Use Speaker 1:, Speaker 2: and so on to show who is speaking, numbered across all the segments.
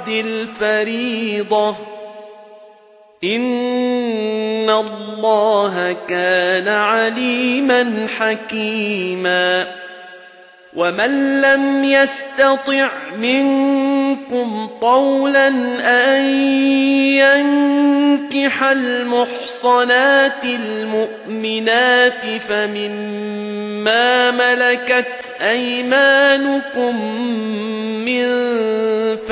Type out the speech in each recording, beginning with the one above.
Speaker 1: بعد الفريضة إن الله كان عليما حكيما ومن لم يستطع منكم طولا أن ينكح المحصنات المؤمنات فمما ملكت أيمانكم من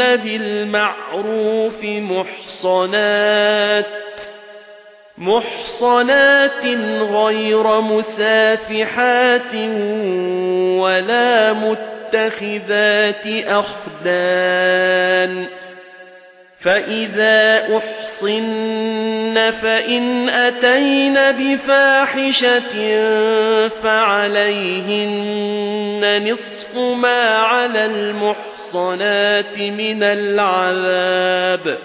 Speaker 1: بِالْمَعْرُوفِ مُحْصَنَاتٍ مُحْصَنَاتٍ غَيْرَ مُسَافِحَاتٍ وَلَا مُتَّخِذَاتِ أَخْدَانٍ فَإِذَا أُحْصِنَّ فَإِنْ أَتَيْنَ بِفَاحِشَةٍ فَعَلَيْهِنَّ نِصْفُ مَا عَلَى الْمُحْصَنَاتِ مِنَ الْعَذَابِ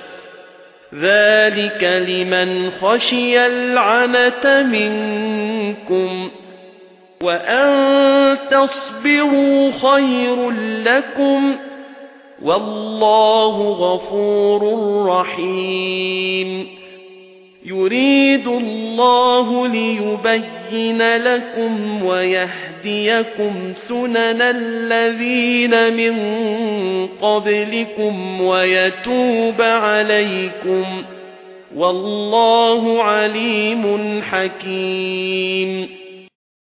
Speaker 1: ذَلِكَ لِمَنْ خَشِيَ الْعَنَتَ مِنكُمْ وَأَن تَصْبِرُوا خَيْرٌ لَّكُمْ وَاللَّهُ غَفُورٌ رَّحِيمٌ يُرِيدُ اللَّهُ لِيُبَيِّنَ لَكُمْ ويهدى يَأْتِيَكُمْ سُنَنَ الَّذِينَ مِن قَبْلِكُمْ وَيَتُوبَ عَلَيْكُمْ وَاللَّهُ عَلِيمٌ حَكِيمٌ